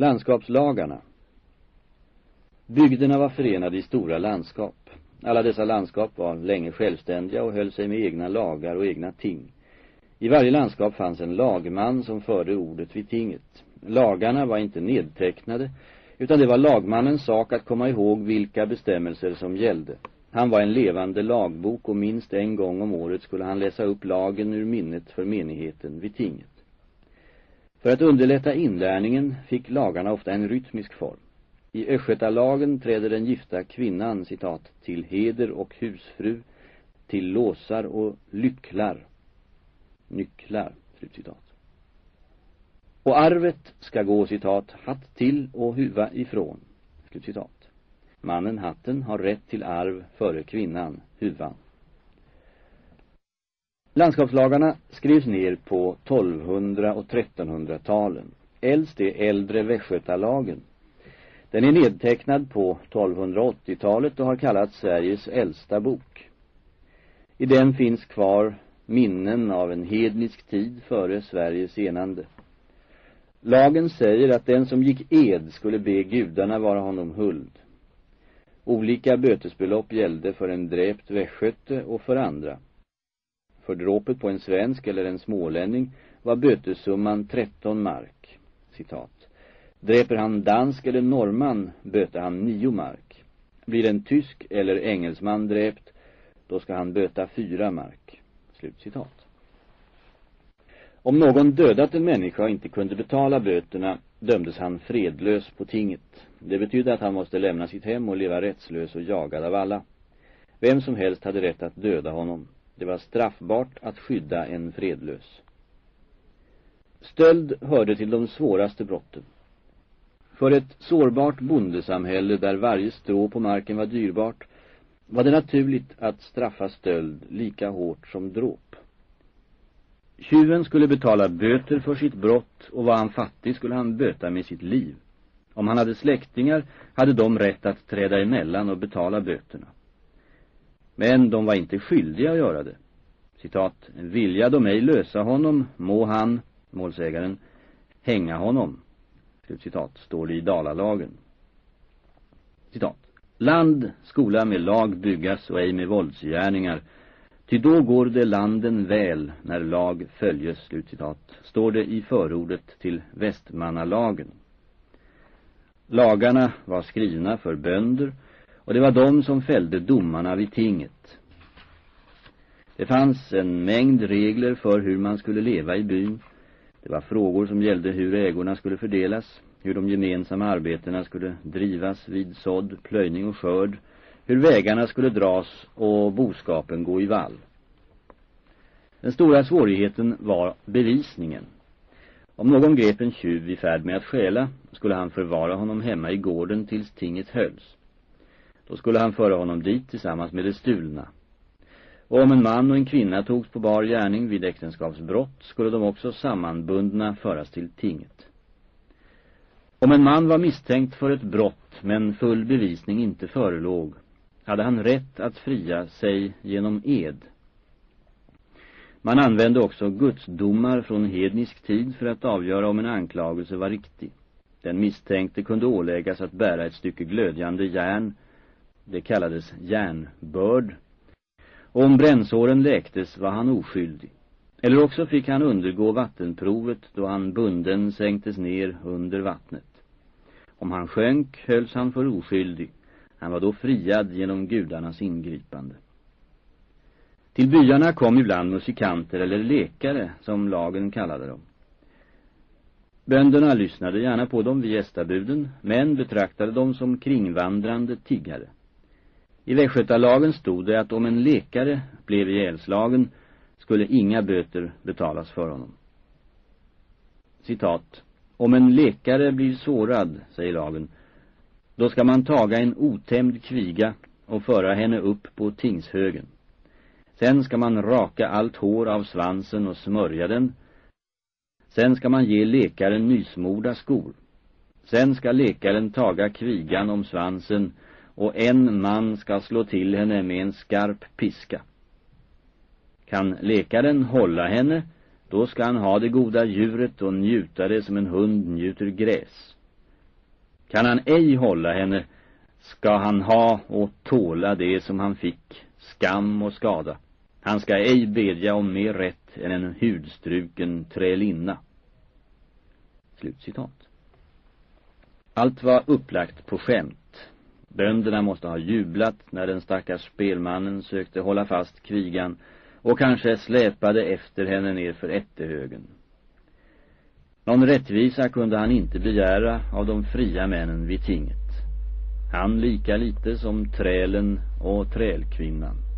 Landskapslagarna Bygderna var förenade i stora landskap. Alla dessa landskap var länge självständiga och höll sig med egna lagar och egna ting. I varje landskap fanns en lagman som förde ordet vid tinget. Lagarna var inte nedtecknade, utan det var lagmannens sak att komma ihåg vilka bestämmelser som gällde. Han var en levande lagbok och minst en gång om året skulle han läsa upp lagen ur minnet för menigheten vid tinget. För att underlätta inlärningen fick lagarna ofta en rytmisk form. I Östgötalagen träder den gifta kvinnan, citat, till heder och husfru, till låsar och lycklar, nycklar, slutcitat. Och arvet ska gå, citat, hatt till och huva ifrån, slutcitat. Mannen hatten har rätt till arv före kvinnan, huvan. Landskapslagarna skrivs ner på 1200- och 1300-talen. Äldst är äldre Västgötalagen. Den är nedtecknad på 1280-talet och har kallats Sveriges äldsta bok. I den finns kvar minnen av en hednisk tid före Sveriges enande. Lagen säger att den som gick ed skulle be gudarna vara honom huld. Olika bötesbelopp gällde för en dräpt västgöte och för andra. För dråpet på en svensk eller en smålänning var bötessumman 13 mark. Citat. Dräper han dansk eller norrman böter han 9 mark. Blir en tysk eller engelsman dräpt, då ska han böta 4 mark. Slut citat. Om någon dödat en människa och inte kunde betala böterna dömdes han fredlös på tinget. Det betydde att han måste lämna sitt hem och leva rättslös och jagad av alla. Vem som helst hade rätt att döda honom. Det var straffbart att skydda en fredlös. Stöld hörde till de svåraste brotten. För ett sårbart bondesamhälle där varje strå på marken var dyrbart var det naturligt att straffa stöld lika hårt som dråp. Tjuven skulle betala böter för sitt brott och var han fattig skulle han böta med sitt liv. Om han hade släktingar hade de rätt att träda emellan och betala böterna. Men de var inte skyldiga att göra det. Citat, vilja de ej lösa honom må han, målsägaren, hänga honom. Citat, står det i Dalalagen. Citat, land skola med lag byggas och ej med våldsgärningar Ty då går det landen väl när lag följes, slutcitat, står det i förordet till Västmannalagen. Lagarna var skrivna för bönder och det var de som fällde domarna vid tinget. Det fanns en mängd regler för hur man skulle leva i byn. Det var frågor som gällde hur ägorna skulle fördelas, hur de gemensamma arbetena skulle drivas vid sådd, plöjning och skörd, hur vägarna skulle dras och boskapen gå i vall. Den stora svårigheten var bevisningen. Om någon grep en tjuv i färd med att stjäla skulle han förvara honom hemma i gården tills tinget hölls. Då skulle han föra honom dit tillsammans med det stulna. Och om en man och en kvinna togs på bar gärning vid äktenskapsbrott skulle de också sammanbundna föras till tinget. Om en man var misstänkt för ett brott men full bevisning inte förelåg hade han rätt att fria sig genom ed. Man använde också gudsdomar från hednisk tid för att avgöra om en anklagelse var riktig. Den misstänkte kunde åläggas att bära ett stycke glödjande järn. Det kallades järnbörd. Och om brännsåren läktes var han oskyldig. Eller också fick han undergå vattenprovet då han bunden sänktes ner under vattnet. Om han sjönk hölls han för oskyldig. Han var då friad genom gudarnas ingripande. Till byarna kom ibland musikanter eller lekare, som lagen kallade dem. Bönderna lyssnade gärna på dem vid gästabuden, men betraktade dem som kringvandrande tiggare. I Västgötalagen stod det att om en läkare blev ihjälslagen skulle inga böter betalas för honom. Citat. Om en läkare blir sårad, säger lagen, då ska man taga en otämd kviga och föra henne upp på tingshögen. Sen ska man raka allt hår av svansen och smörja den. Sen ska man ge läkaren nysmorda skor. Sen ska läkaren taga kvigan om svansen och en man ska slå till henne med en skarp piska. Kan lekaren hålla henne, då ska han ha det goda djuret och njuta det som en hund njuter gräs. Kan han ej hålla henne ska han ha och tåla det som han fick, skam och skada. Han ska ej bedja om mer rätt än en hudstruken trälinna. Slutcitat. Allt var upplagt på skämt. Bönderna måste ha jublat när den stackars spelmannen sökte hålla fast kvigan och kanske släpade efter henne ner för ättehögen. Någon rättvisa kunde han inte begära av de fria männen vid tinget. Han lika lite som trälen och trälkvinnan.